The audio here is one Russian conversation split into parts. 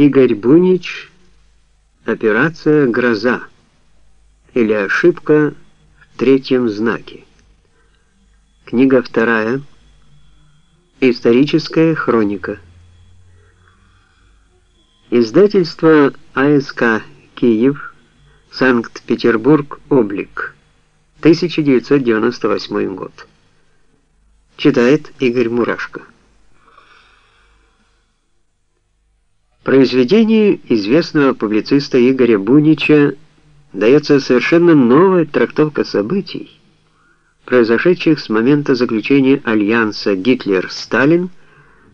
Игорь Бунич «Операция «Гроза» или «Ошибка в третьем знаке». Книга вторая. Историческая хроника. Издательство АСК Киев, Санкт-Петербург, Облик. 1998 год. Читает Игорь Мурашко. Произведению известного публициста Игоря Бунича дается совершенно новая трактовка событий, произошедших с момента заключения альянса Гитлер-Сталин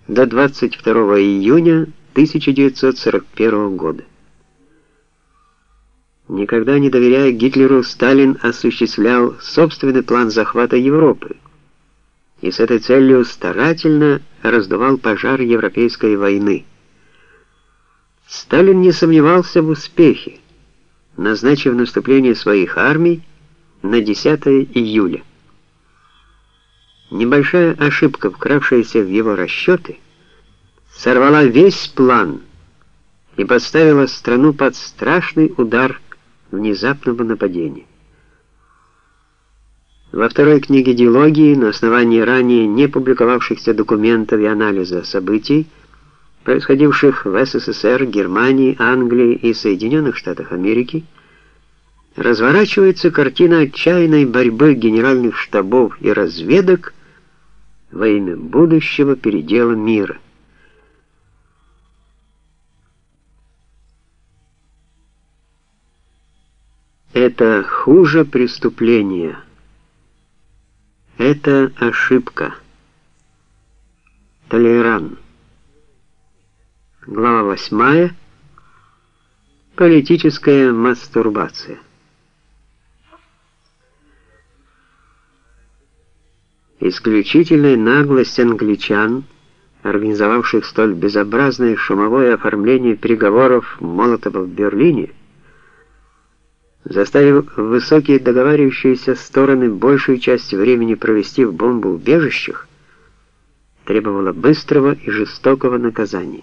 до 22 июня 1941 года. Никогда не доверяя Гитлеру, Сталин осуществлял собственный план захвата Европы и с этой целью старательно раздувал пожар Европейской войны. Сталин не сомневался в успехе, назначив наступление своих армий на 10 июля. Небольшая ошибка, вкравшаяся в его расчеты, сорвала весь план и поставила страну под страшный удар внезапного нападения. Во второй книге «Диалогии» на основании ранее не публиковавшихся документов и анализа событий, происходивших в СССР, Германии, Англии и Соединенных Штатах Америки, разворачивается картина отчаянной борьбы генеральных штабов и разведок во имя будущего передела мира. Это хуже преступления. Это ошибка. Толеран. Глава 8. Политическая мастурбация. Исключительная наглость англичан, организовавших столь безобразное шумовое оформление переговоров Молотова в Берлине, заставив высокие договаривающиеся стороны большую часть времени провести в бомбоубежищах, требовала быстрого и жестокого наказания.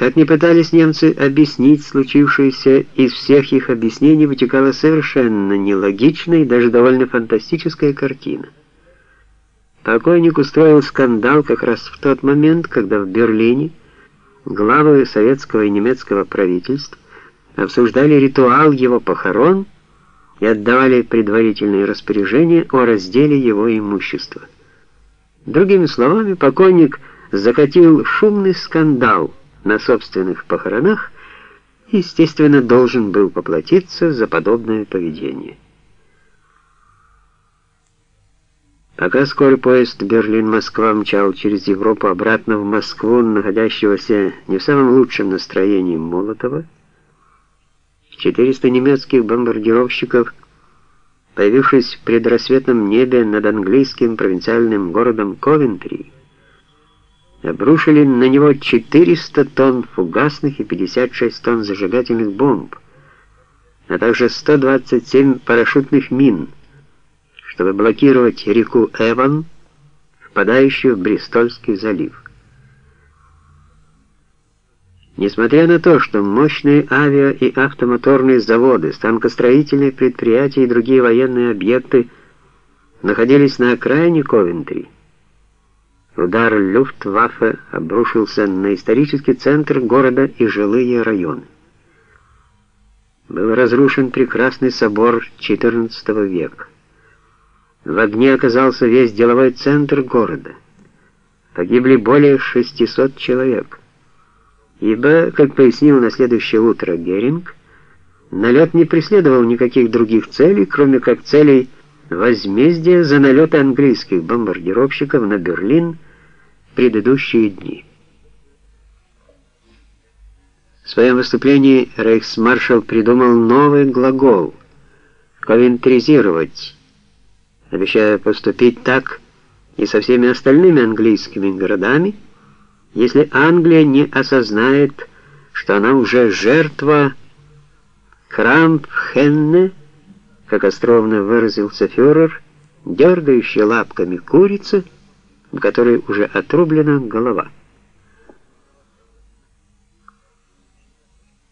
Как ни пытались немцы объяснить случившееся, из всех их объяснений вытекала совершенно нелогичная и даже довольно фантастическая картина. Покойник устроил скандал как раз в тот момент, когда в Берлине главы советского и немецкого правительств обсуждали ритуал его похорон и отдавали предварительные распоряжения о разделе его имущества. Другими словами, покойник закатил шумный скандал – на собственных похоронах, естественно, должен был поплатиться за подобное поведение. Пока скорый поезд Берлин-Москва мчал через Европу обратно в Москву, находящегося не в самом лучшем настроении Молотова, 400 немецких бомбардировщиков, появившись в предрассветном небе над английским провинциальным городом Ковентри, обрушили на него 400 тонн фугасных и 56 тонн зажигательных бомб, а также 127 парашютных мин, чтобы блокировать реку Эван, впадающую в Бристольский залив. Несмотря на то, что мощные авиа- и автомоторные заводы, станкостроительные предприятия и другие военные объекты находились на окраине Ковентри, Удар Люфтваффе обрушился на исторический центр города и жилые районы. Был разрушен прекрасный собор XIV века. В огне оказался весь деловой центр города. Погибли более 600 человек. Ибо, как пояснил на следующее утро Геринг, налет не преследовал никаких других целей, кроме как целей возмездия за налеты английских бомбардировщиков на Берлин предыдущие дни. В своем выступлении рейхсмаршал придумал новый глагол «ковентризировать», обещая поступить так и со всеми остальными английскими городами, если Англия не осознает, что она уже жертва Крампхенне, как островно выразился фюрер, дергающая лапками курицы, у которой уже отрублена голова.